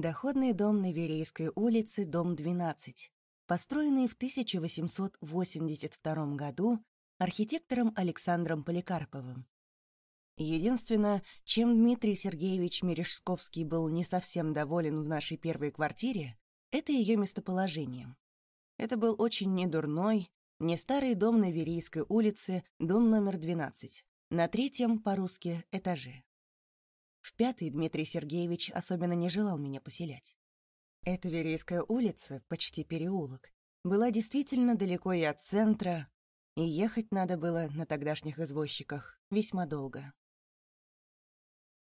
Доходный дом на Верейской улице, дом 12, построенный в 1882 году архитектором Александром Поликарповым. Единственное, чем Дмитрий Сергеевич Мережсковский был не совсем доволен в нашей первой квартире, это ее местоположением. Это был очень недурной, не старый дом на Верийской улице, дом номер 12, на третьем, по-русски, этаже. В пятый Дмитрий Сергеевич особенно не желал меня поселять. Эта Верейская улица, почти переулок, была действительно далеко и от центра, и ехать надо было на тогдашних извозчиках весьма долго.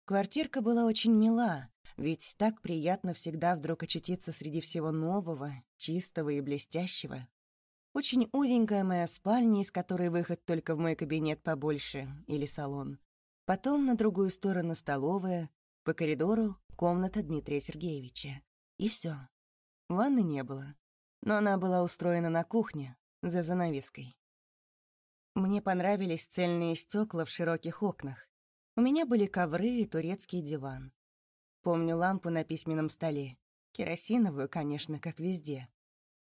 Квартирка была очень мила, ведь так приятно всегда вдруг очутиться среди всего нового, чистого и блестящего. Очень узенькая моя спальня, из которой выход только в мой кабинет побольше или салон. Потом на другую сторону столовая, по коридору комната Дмитрия Сергеевича. И все. Ванны не было, но она была устроена на кухне, за занавеской. Мне понравились цельные стекла в широких окнах, у меня были ковры и турецкий диван. Помню лампу на письменном столе. Керосиновую, конечно, как везде.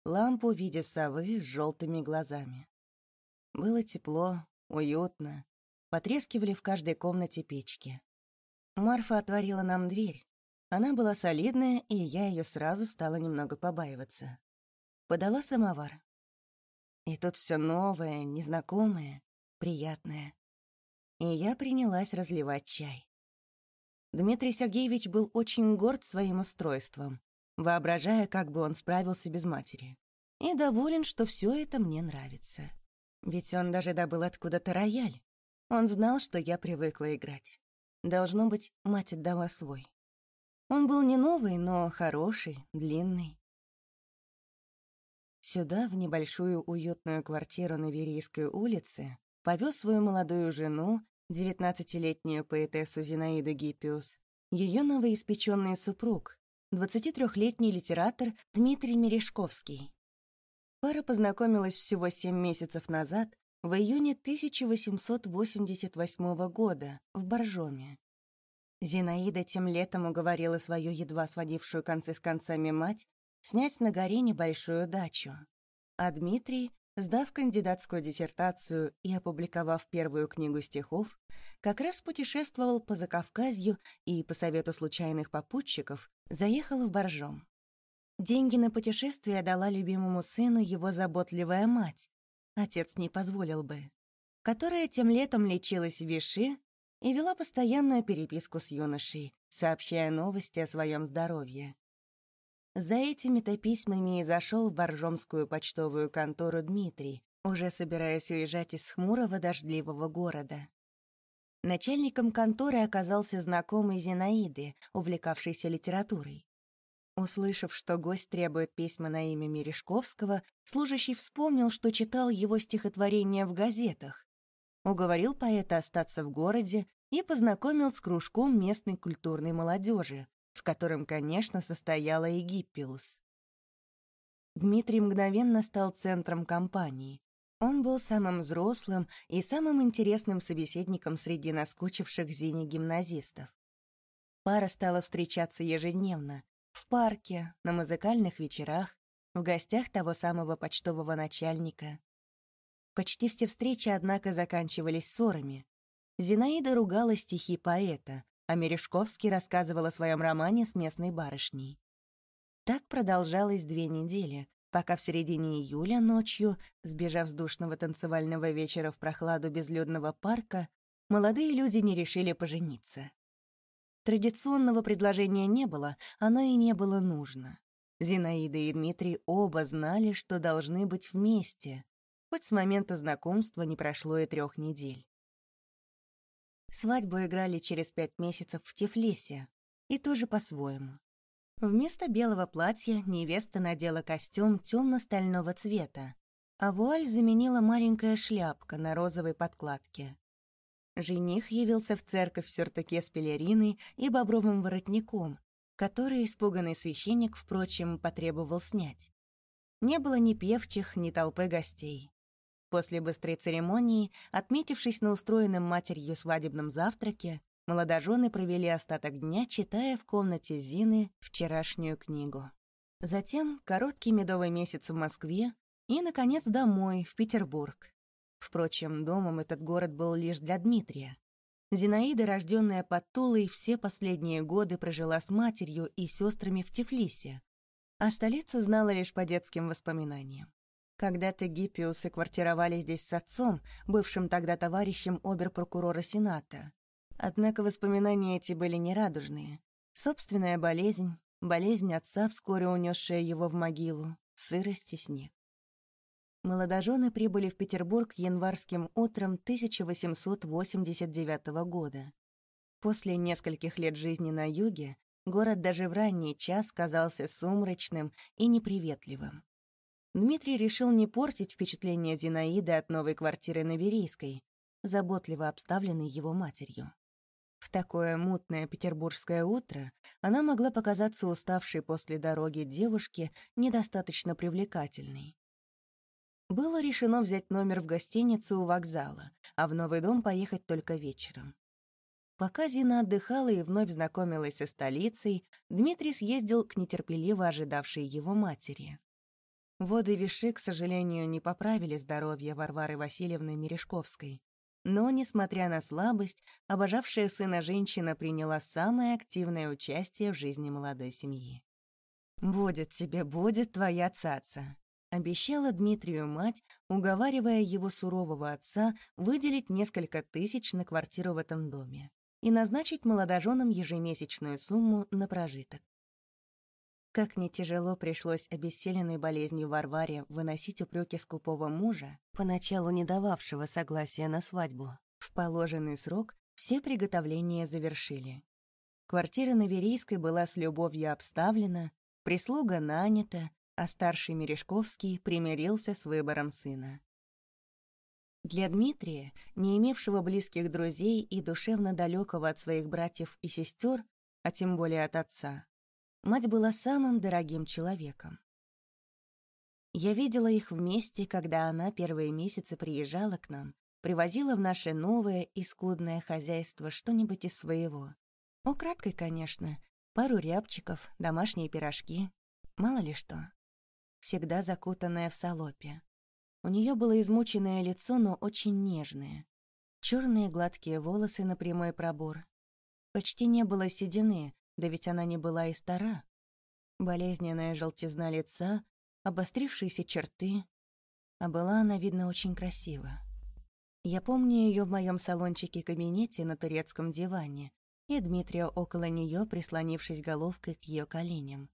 Лампу в виде совы с желтыми глазами. Было тепло, уютно. Потрескивали в каждой комнате печки. Марфа отворила нам дверь. Она была солидная, и я ее сразу стала немного побаиваться. Подала самовар. И тут все новое, незнакомое, приятное и я принялась разливать чай. Дмитрий Сергеевич был очень горд своим устройством, воображая, как бы он справился без матери. И доволен, что все это мне нравится. Ведь он даже добыл откуда-то рояль. Он знал, что я привыкла играть. Должно быть, мать отдала свой. Он был не новый, но хороший, длинный. Сюда, в небольшую уютную квартиру на Верийской улице, повез свою молодую жену девятнадцатилетнюю поэтессу Зинаиду Гиппиус, ее новоиспеченный супруг, 23-летний литератор Дмитрий Мережковский. Пара познакомилась всего семь месяцев назад, в июне 1888 года, в Боржоме. Зинаида тем летом уговорила свою едва сводившую концы с концами мать снять на горе небольшую дачу. А Дмитрий Сдав кандидатскую диссертацию и опубликовав первую книгу стихов, как раз путешествовал по Закавказью и, по совету случайных попутчиков, заехал в Боржом. Деньги на путешествие дала любимому сыну его заботливая мать, отец не позволил бы, которая тем летом лечилась в Виши и вела постоянную переписку с юношей, сообщая новости о своем здоровье. За этими-то письмами и зашел в Боржомскую почтовую контору Дмитрий, уже собираясь уезжать из хмурого дождливого города. Начальником конторы оказался знакомый Зинаиды, увлекавшийся литературой. Услышав, что гость требует письма на имя Мережковского, служащий вспомнил, что читал его стихотворения в газетах. Уговорил поэта остаться в городе и познакомил с кружком местной культурной молодежи, в котором, конечно, состояла и Гиппиус. Дмитрий мгновенно стал центром компании. Он был самым взрослым и самым интересным собеседником среди наскучивших Зине гимназистов. Пара стала встречаться ежедневно, в парке, на музыкальных вечерах, в гостях того самого почтового начальника. Почти все встречи, однако, заканчивались ссорами. Зинаида ругала стихи поэта, а Мережковский рассказывал о своем романе с местной барышней. Так продолжалось две недели, пока в середине июля ночью, сбежав с душного танцевального вечера в прохладу безлюдного парка, молодые люди не решили пожениться. Традиционного предложения не было, оно и не было нужно. Зинаида и Дмитрий оба знали, что должны быть вместе, хоть с момента знакомства не прошло и трех недель. Свадьбу играли через пять месяцев в Тифлисе, и тоже по-своему. Вместо белого платья невеста надела костюм темно-стального цвета, а вуаль заменила маленькая шляпка на розовой подкладке. Жених явился в церковь в сюртуке с пелериной и бобровым воротником, который испуганный священник, впрочем, потребовал снять. Не было ни певчих, ни толпы гостей. После быстрой церемонии, отметившись на устроенном матерью свадебном завтраке, молодожены провели остаток дня, читая в комнате Зины вчерашнюю книгу. Затем короткий медовый месяц в Москве и, наконец, домой, в Петербург. Впрочем, домом этот город был лишь для Дмитрия. Зинаида, рожденная под Тулой, все последние годы прожила с матерью и сестрами в Тифлисе, а столицу знала лишь по детским воспоминаниям. Когда-то Гиппиусы квартировали здесь с отцом, бывшим тогда товарищем обер-прокурора Сената. Однако воспоминания эти были нерадужные. Собственная болезнь, болезнь отца, вскоре унесшая его в могилу, сырость и снег. Молодожены прибыли в Петербург январским утром 1889 года. После нескольких лет жизни на юге город даже в ранний час казался сумрачным и неприветливым. Дмитрий решил не портить впечатление Зинаиды от новой квартиры на Верейской, заботливо обставленной его матерью. В такое мутное петербургское утро она могла показаться уставшей после дороги девушке недостаточно привлекательной. Было решено взять номер в гостинице у вокзала, а в новый дом поехать только вечером. Пока Зина отдыхала и вновь знакомилась со столицей, Дмитрий съездил к нетерпеливо ожидавшей его матери. Воды Виши, к сожалению, не поправили здоровье Варвары Васильевны Мережковской. Но, несмотря на слабость, обожавшая сына женщина приняла самое активное участие в жизни молодой семьи. «Будет тебе, будет твоя цаца», Обещала Дмитрию мать, уговаривая его сурового отца выделить несколько тысяч на квартиру в этом доме и назначить молодоженам ежемесячную сумму на прожиток. Как не тяжело пришлось обессиленной болезнью Варваре выносить упреки скупого мужа, поначалу не дававшего согласия на свадьбу. В положенный срок все приготовления завершили. Квартира на Верейской была с любовью обставлена, прислуга нанята, а старший Мережковский примирился с выбором сына. Для Дмитрия, не имевшего близких друзей и душевно далекого от своих братьев и сестер, а тем более от отца, мать была самым дорогим человеком. Я видела их вместе, когда она первые месяцы приезжала к нам, привозила в наше новое и скудное хозяйство что-нибудь из своего. Украдкой, конечно, пару рябчиков, домашние пирожки, мало ли что всегда закутанная в салопе. У нее было измученное лицо, но очень нежное. Черные гладкие волосы на прямой пробор. Почти не было седины, да ведь она не была и стара. Болезненная желтизна лица, обострившиеся черты. А была она, видно, очень красива. Я помню ее в моем салончике-кабинете на турецком диване, и Дмитрия около нее, прислонившись головкой к ее коленям.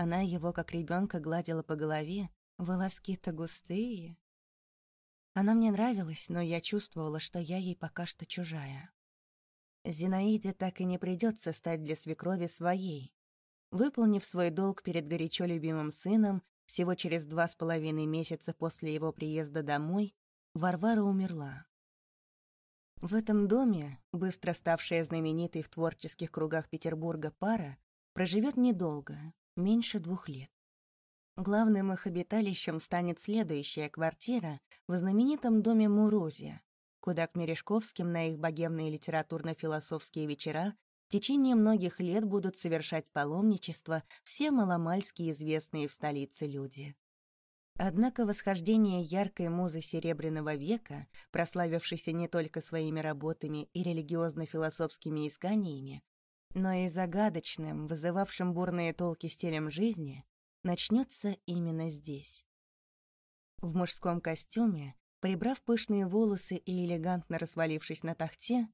Она его, как ребенка, гладила по голове, волоски-то густые. Она мне нравилась, но я чувствовала, что я ей пока что чужая. Зинаиде так и не придется стать для свекрови своей. Выполнив свой долг перед горячо любимым сыном, всего через два с половиной месяца после его приезда домой, Варвара умерла. В этом доме, быстро ставшая знаменитой в творческих кругах Петербурга пара, проживет недолго, меньше двух лет. Главным их обиталищем станет следующая квартира в знаменитом доме Мурозия, куда к Мережковским на их богемные литературно-философские вечера в течение многих лет будут совершать паломничество все маломальски известные в столице люди. Однако восхождение яркой музы Серебряного века, прославившейся не только своими работами и религиозно-философскими исканиями, но и загадочным, вызывавшим бурные толки стилем жизни, начнется именно здесь. В мужском костюме, прибрав пышные волосы и элегантно развалившись на тахте,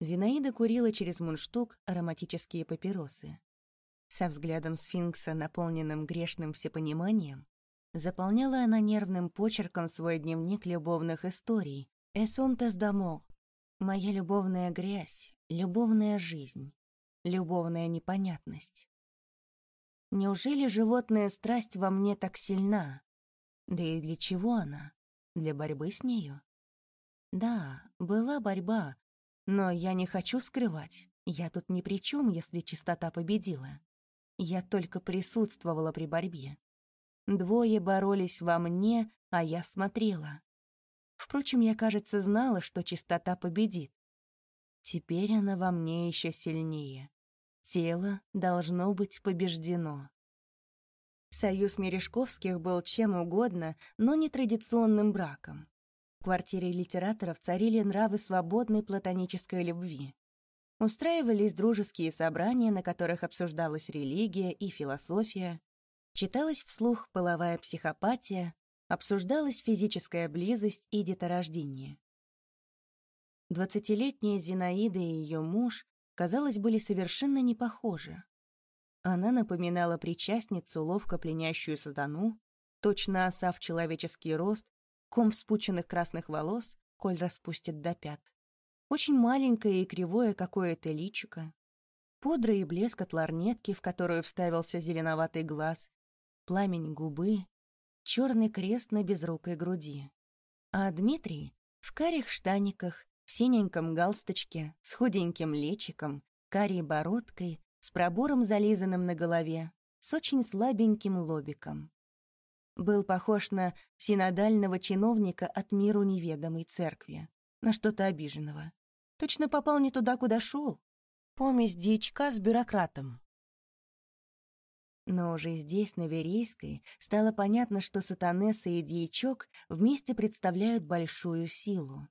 Зинаида курила через мундштук ароматические папиросы. Со взглядом сфинкса, наполненным грешным всепониманием, заполняла она нервным почерком свой дневник любовных историй «Эсонтес дамо» — «Моя любовная грязь, любовная жизнь» любовная непонятность. Неужели животная страсть во мне так сильна? Да и для чего она? Для борьбы с нею? Да, была борьба, но я не хочу скрывать. Я тут ни при чем, если чистота победила. Я только присутствовала при борьбе. Двое боролись во мне, а я смотрела. Впрочем, я, кажется, знала, что чистота победит. Теперь она во мне еще сильнее. Тело должно быть побеждено. Союз Мережковских был чем угодно, но не традиционным браком. В квартире литераторов царили нравы свободной платонической любви. Устраивались дружеские собрания, на которых обсуждалась религия и философия, читалась вслух половая психопатия, обсуждалась физическая близость и деторождение. Двадцатилетняя Зинаида и ее муж, казалось, были совершенно не похожи. Она напоминала причастницу, ловко пленящую сатану, точно оса в человеческий рост, ком вспученных красных волос, коль распустит до пят. Очень маленькое и кривое какое-то личико. Пудра и блеск от ларнетки, в которую вставился зеленоватый глаз, пламень губы, черный крест на безрукой груди. А Дмитрий в карих штаниках, в синеньком галстучке, с худеньким лечиком, карей бородкой, с пробором зализанным на голове, с очень слабеньким лобиком. Был похож на синодального чиновника от миру неведомой церкви, на что-то обиженного. Точно попал не туда, куда шел. Помесь дичка с бюрократом. Но уже здесь, на Верейской, стало понятно, что Сатанесса и Дьячок вместе представляют большую силу.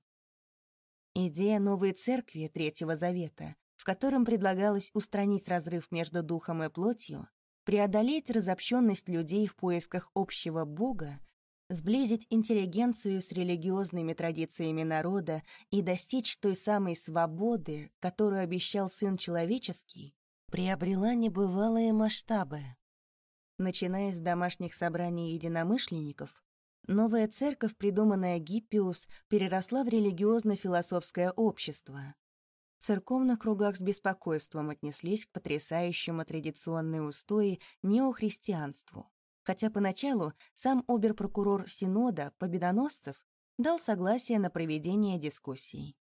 Идея новой церкви Третьего Завета, в котором предлагалось устранить разрыв между духом и плотью, преодолеть разобщенность людей в поисках общего Бога, сблизить интеллигенцию с религиозными традициями народа и достичь той самой свободы, которую обещал Сын Человеческий, приобрела небывалые масштабы. Начиная с домашних собраний единомышленников, Новая церковь, придуманная Гиппиус, переросла в религиозно-философское общество. В церковных кругах с беспокойством отнеслись к потрясающему традиционные устои неохристианству. Хотя поначалу сам оберпрокурор Синода Победоносцев дал согласие на проведение дискуссий.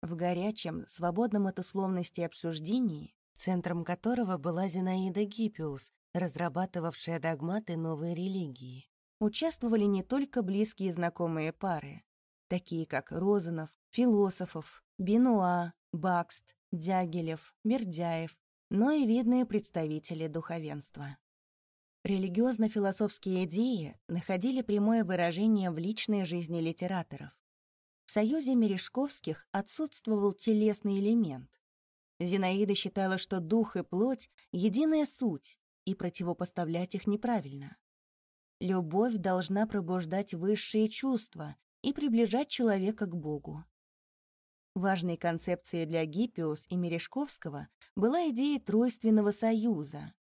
В горячем, свободном от условности обсуждении, центром которого была Зинаида Гиппиус, разрабатывавшая догматы новой религии участвовали не только близкие знакомые пары, такие как Розанов, Философов, Бенуа, Бакст, Дягилев, Бердяев, но и видные представители духовенства. Религиозно-философские идеи находили прямое выражение в личной жизни литераторов. В союзе Мережковских отсутствовал телесный элемент. Зинаида считала, что дух и плоть — единая суть, и противопоставлять их неправильно. Любовь должна пробуждать высшие чувства и приближать человека к Богу. Важной концепцией для Гиппиус и Мережковского была идея тройственного союза.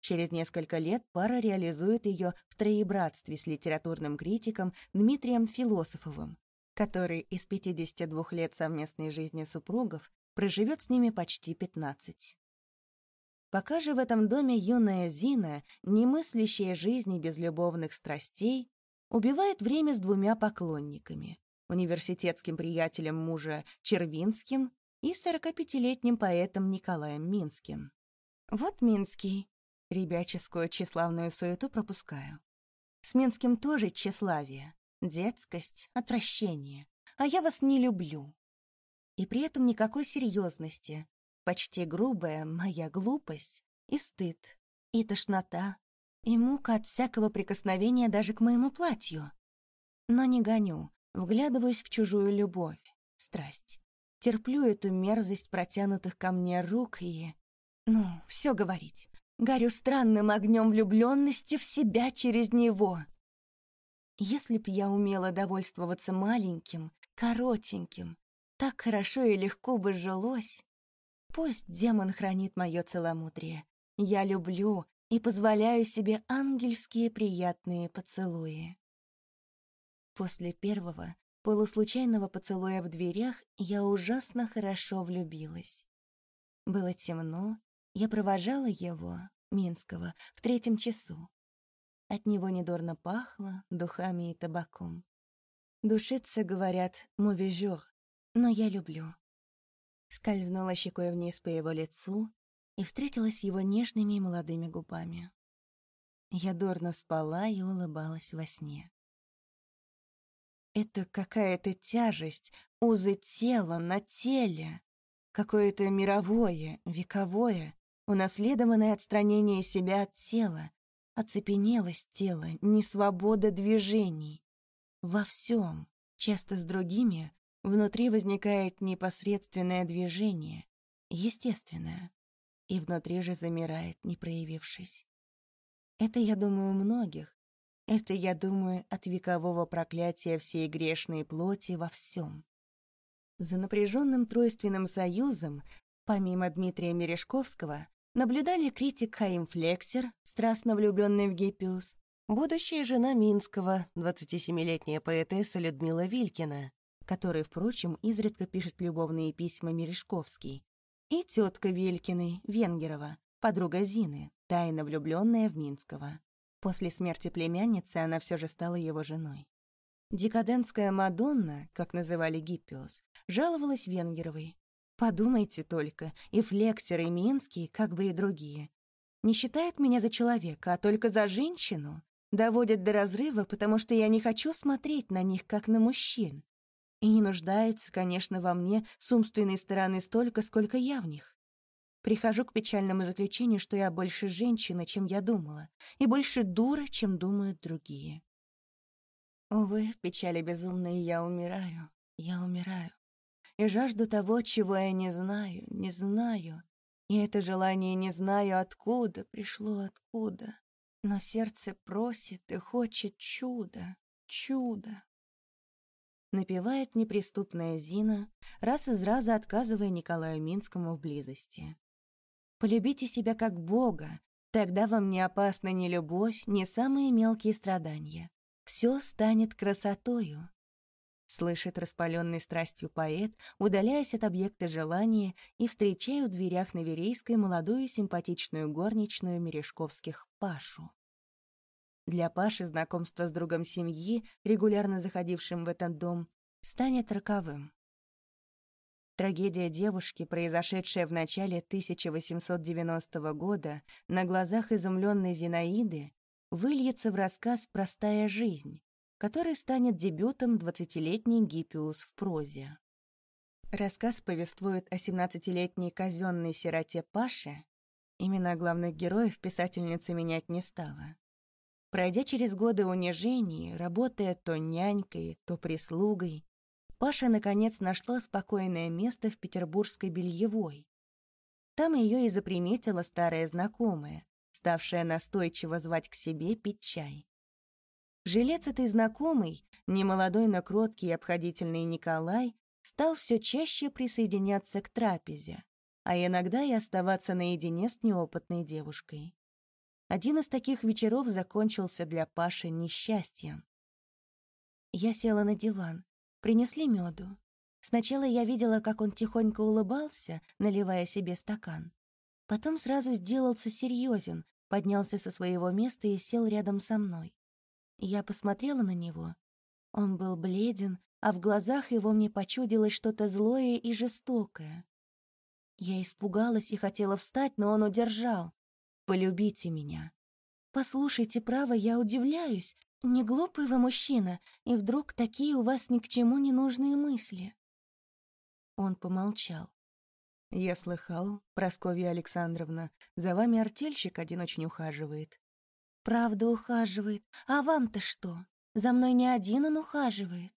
Через несколько лет пара реализует ее в троебратстве с литературным критиком Дмитрием Философовым, который из 52 лет совместной жизни супругов проживет с ними почти 15. Пока же в этом доме юная Зина, не мыслящая жизни без любовных страстей, убивает время с двумя поклонниками — университетским приятелем мужа Червинским и 45-летним поэтом Николаем Минским. Вот Минский. Ребяческую тщеславную суету пропускаю. С Минским тоже тщеславие, детскость, отвращение. А я вас не люблю. И при этом никакой серьезности, почти грубая моя глупость и стыд, и тошнота, и мука от всякого прикосновения даже к моему платью. Но не гоню, вглядываюсь в чужую любовь, страсть. Терплю эту мерзость протянутых ко мне рук и... Ну, все говорить. Горю странным огнем влюбленности в себя через него. Если б я умела довольствоваться маленьким, коротеньким, так хорошо и легко бы жилось, Пусть демон хранит мое целомудрие. Я люблю и позволяю себе ангельские приятные поцелуи. После первого, полуслучайного поцелуя в дверях я ужасно хорошо влюбилась. Было темно, я провожала его, Минского, в третьем часу. От него недорно пахло духами и табаком. Душицы говорят «мувежур», но я люблю скользнула щекой вниз по его лицу и встретилась его нежными и молодыми губами. Я дурно спала и улыбалась во сне. Это какая-то тяжесть, узы тела на теле, какое-то мировое, вековое, унаследованное отстранение себя от тела, оцепенелость тела, несвобода движений. Во всем, часто с другими, внутри возникает непосредственное движение, естественное, и внутри же замирает, не проявившись. Это, я думаю, многих. Это, я думаю, от векового проклятия всей грешной плоти во всем. За напряженным тройственным союзом, помимо Дмитрия Мережковского, наблюдали критик Хаим Флексер, страстно влюбленный в Гиппиус, будущая жена Минского, 27-летняя поэтесса Людмила Вилькина, которая, впрочем, изредка пишет любовные письма Мережковский, и тетка Вилькиной, Венгерова, подруга Зины, тайно влюбленная в Минского. После смерти племянницы она все же стала его женой. Декадентская Мадонна, как называли Гиппиус, жаловалась Венгеровой. Подумайте только, и Флексер, и Минский, как бы и другие. Не считают меня за человека, а только за женщину. Доводят до разрыва, потому что я не хочу смотреть на них, как на мужчин. И не нуждаются, конечно, во мне с умственной стороны столько, сколько я в них. Прихожу к печальному заключению, что я больше женщина, чем я думала, и больше дура, чем думают другие. Увы, в печали безумной я умираю, я умираю. И жажду того, чего я не знаю, не знаю. И это желание не знаю откуда, пришло откуда. Но сердце просит и хочет чуда, чуда. Напевает неприступная Зина, раз из раза отказывая Николаю Минскому в близости. Полюбите себя как Бога, тогда вам не опасна ни любовь, ни самые мелкие страдания. Все станет красотою. Слышит распаленный страстью поэт, удаляясь от объекта желания и встречая в дверях на Верейской молодую симпатичную горничную Мережковских Пашу. Для Паши знакомство с другом семьи, регулярно заходившим в этот дом, станет роковым. Трагедия девушки, произошедшая в начале 1890 года на глазах изумленной Зинаиды, выльется в рассказ «Простая жизнь», который станет дебютом двадцатилетней Гиппиус в прозе. Рассказ повествует о 17-летней казенной сироте Паше. Имена главных героев писательница менять не стала. Пройдя через годы унижений, работая то нянькой, то прислугой, Паша, наконец, нашла спокойное место в петербургской бельевой. Там ее и заприметила старая знакомая, ставшая настойчиво звать к себе пить чай. Жилец этой знакомый, немолодой, но кроткий и обходительный Николай, стал все чаще присоединяться к трапезе, а иногда и оставаться наедине с неопытной девушкой. Один из таких вечеров закончился для Паши несчастьем. Я села на диван, Принесли меду. Сначала я видела, как он тихонько улыбался, наливая себе стакан. Потом сразу сделался серьезен, поднялся со своего места и сел рядом со мной. Я посмотрела на него. Он был бледен, а в глазах его мне почудилось что-то злое и жестокое. Я испугалась и хотела встать, но он удержал. «Полюбите меня». «Послушайте, право, я удивляюсь. Не глупый вы мужчина, и вдруг такие у вас ни к чему не нужные мысли. Он помолчал. Я слыхал, Прасковья Александровна, за вами артельщик один очень ухаживает. Правда ухаживает. А вам-то что? За мной не один он ухаживает.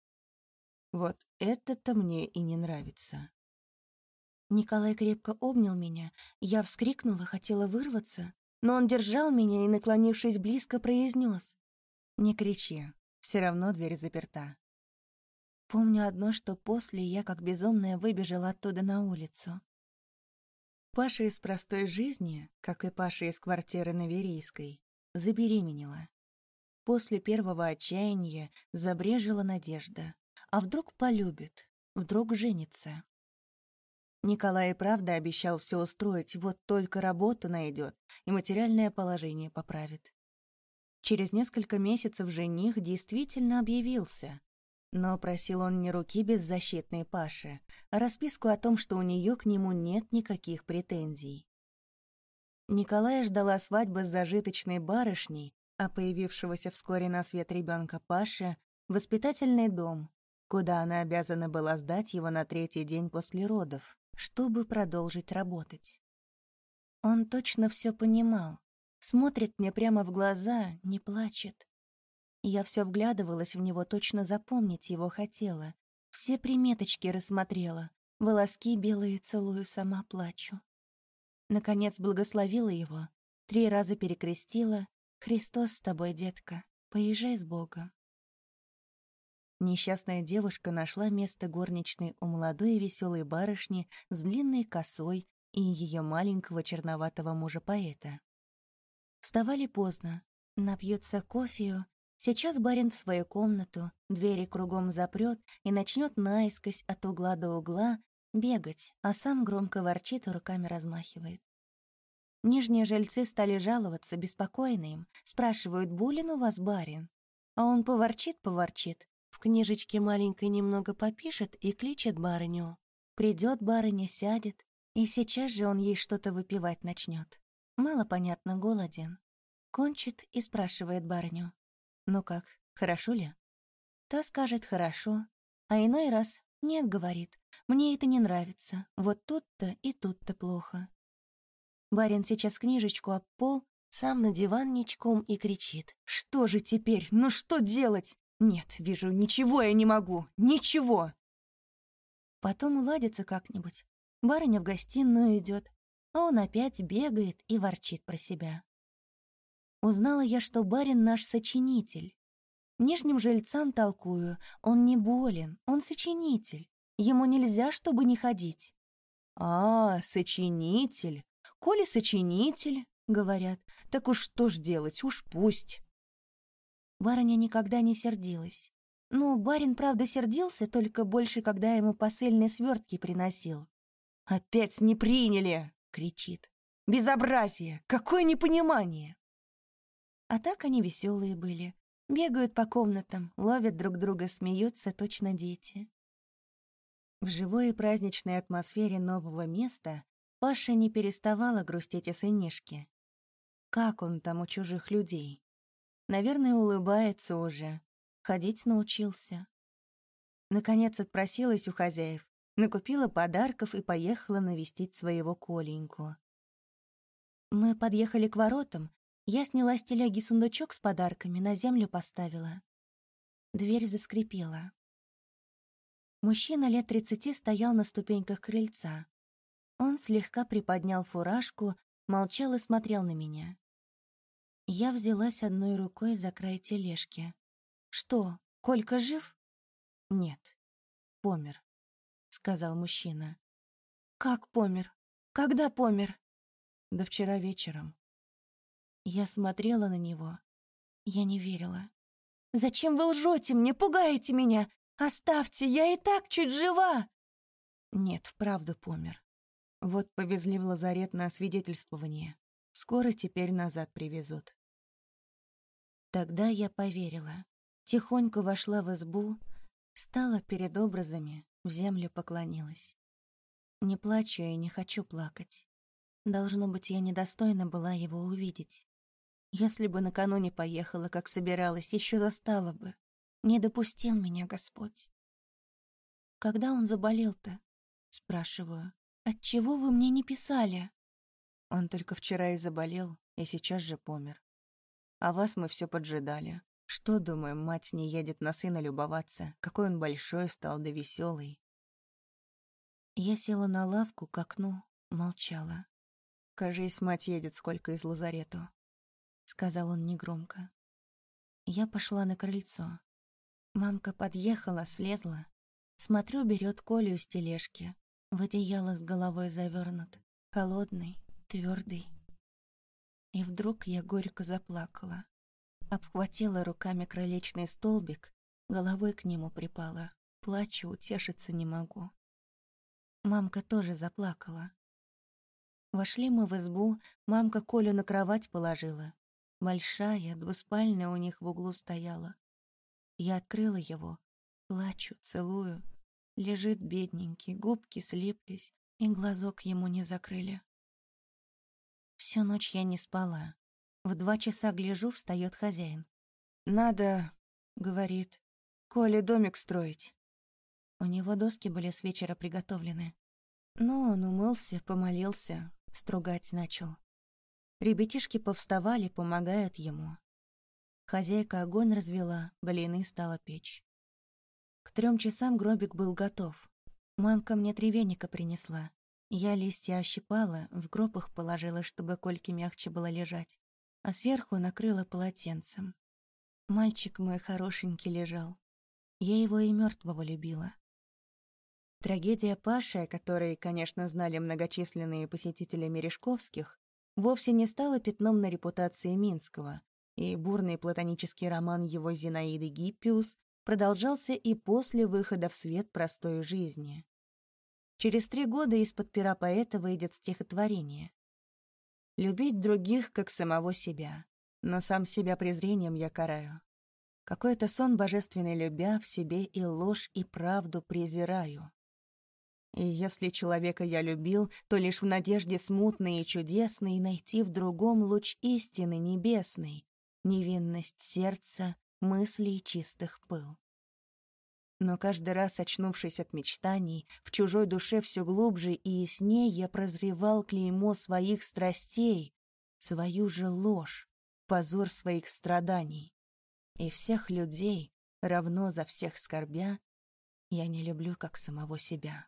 Вот это-то мне и не нравится. Николай крепко обнял меня. Я вскрикнула, хотела вырваться, но он держал меня и, наклонившись близко, произнес: «Не кричи, все равно дверь заперта». Помню одно, что после я как безумная выбежала оттуда на улицу. Паша из простой жизни, как и Паша из квартиры на Верийской, забеременела. После первого отчаяния забрежила надежда. А вдруг полюбит, вдруг женится. Николай и правда обещал все устроить, вот только работу найдет и материальное положение поправит. Через несколько месяцев жених действительно объявился. Но просил он не руки беззащитной Паши, а расписку о том, что у нее к нему нет никаких претензий. Николая ждала свадьба с зажиточной барышней, а появившегося вскоре на свет ребенка Паши — воспитательный дом, куда она обязана была сдать его на третий день после родов. Чтобы продолжить работать. Он точно все понимал, смотрит мне прямо в глаза, не плачет. Я все вглядывалась в него, точно запомнить его хотела. Все приметочки рассмотрела, волоски белые целую, сама плачу. Наконец благословила его, три раза перекрестила. «Христос с тобой, детка, поезжай с Богом». Несчастная девушка нашла место горничной у молодой и веселой барышни с длинной косой и ее маленького черноватого мужа-поэта. Вставали поздно, напьются кофею, сейчас барин в свою комнату, двери кругом запрет и начнет наискось от угла до угла бегать, а сам громко ворчит и руками размахивает. Нижние жильцы стали жаловаться, беспокойно им, спрашивают, «Булин у вас барин?» А он поворчит-поворчит, в книжечке маленькой немного попишет и кличет барыню. Придет барыня, сядет, и сейчас же он ей что-то выпивать начнет. Мало понятно, голоден. Кончит и спрашивает барыню. «Ну как, хорошо ли?» Та скажет «хорошо», а иной раз «нет», говорит, «мне это не нравится, вот тут-то и тут-то плохо». Барин сейчас книжечку об пол, сам на диван ничком и кричит. «Что же теперь? Ну что делать? Нет, вижу, ничего я не могу. Ничего!» Потом уладится как-нибудь. Барыня в гостиную идет, а он опять бегает и ворчит про себя. Узнала я, что барин наш сочинитель. Нижним жильцам толкую, он не болен, он сочинитель. Ему нельзя, чтобы не ходить. «А, сочинитель! «Коли сочинитель», — говорят, — «так уж что ж делать, уж пусть». Барыня никогда не сердилась. Ну, барин, правда, сердился, только больше, когда ему посыльные свертки приносил. «Опять не приняли!» — кричит. «Безобразие! Какое непонимание!» А так они веселые были. Бегают по комнатам, ловят друг друга, смеются, точно дети. В живой и праздничной атмосфере нового места Паша не переставала грустить о сынишке. Как он там у чужих людей? Наверное, улыбается уже. Ходить научился. Наконец отпросилась у хозяев, накупила подарков и поехала навестить своего Коленьку. Мы подъехали к воротам, я сняла с телеги сундучок с подарками, на землю поставила. Дверь заскрипела. Мужчина лет тридцати стоял на ступеньках крыльца. Он слегка приподнял фуражку, молчал и смотрел на меня. Я взялась одной рукой за край тележки. «Что, Колька жив?» «Нет, помер», — сказал мужчина. «Как помер? Когда помер?» «Да вчера вечером». Я смотрела на него. Я не верила. «Зачем вы лжете мне, пугаете меня? Оставьте, я и так чуть жива!» «Нет, вправду помер. Вот повезли в лазарет на освидетельствование. Скоро теперь назад привезут. Тогда я поверила. Тихонько вошла в избу, стала перед образами, в землю поклонилась. Не плачу и не хочу плакать. Должно быть, я недостойна была его увидеть. Если бы накануне поехала, как собиралась, еще застала бы. Не допустил меня Господь. Когда он заболел-то? Спрашиваю. «Отчего вы мне не писали?» Он только вчера и заболел, и сейчас же помер. А вас мы все поджидали. Что, думаем, мать не едет на сына любоваться, какой он большой стал да веселый. Я села на лавку к окну, молчала. «Кажись, мать едет сколько из лазарету», — сказал он негромко. Я пошла на крыльцо. Мамка подъехала, слезла. Смотрю, берет Колю с тележки, в одеяло с головой завернут, холодный, твердый. И вдруг я горько заплакала. Обхватила руками крылечный столбик, головой к нему припала. Плачу, утешиться не могу. Мамка тоже заплакала. Вошли мы в избу, мамка Колю на кровать положила. Большая, двуспальная у них в углу стояла. Я открыла его, плачу, целую. Лежит бедненький, губки слиплись, и глазок ему не закрыли. Всю ночь я не спала. В два часа гляжу, встает хозяин. «Надо», — говорит, — «Коле домик строить». У него доски были с вечера приготовлены. Но он умылся, помолился, стругать начал. Ребятишки повставали, помогают ему. Хозяйка огонь развела, блины стала печь. К трем часам гробик был готов. Мамка мне три веника принесла. Я листья ощипала, в гроб их положила, чтобы кольки мягче было лежать, а сверху накрыла полотенцем. Мальчик мой хорошенький лежал. Я его и мертвого любила. Трагедия Паши, о которой, конечно, знали многочисленные посетители Мережковских, вовсе не стала пятном на репутации Минского, и бурный платонический роман его Зинаиды Гиппиус продолжался и после выхода в свет простой жизни. Через три года из-под пера поэта выйдет стихотворение. «Любить других, как самого себя, но сам себя презрением я караю. Какой-то сон божественный любя в себе и ложь, и правду презираю. И если человека я любил, то лишь в надежде смутной и чудесной найти в другом луч истины небесной, невинность сердца, мыслей чистых пыл. Но каждый раз, очнувшись от мечтаний, в чужой душе все глубже и ясней я прозревал клеймо своих страстей, свою же ложь, позор своих страданий. И всех людей, равно за всех скорбя, я не люблю как самого себя.